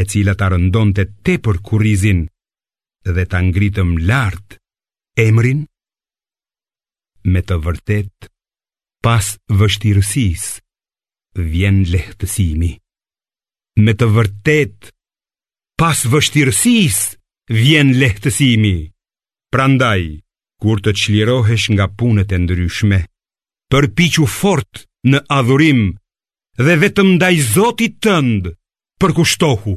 e cila ta rëndonte tepër kurrizin dhe ta ngritëm lart emrin? Me të vërtetë, pas vështirësisë, vjen lehtësimi. Me të vërtetë, pas vështirësisë, vjen lehtësimi. Prandaj, kur të çlirohesh nga punët e ndryshme, përpiqu fort në adhurim dhe vetëm ndaj Zotit tënd përkushtohu.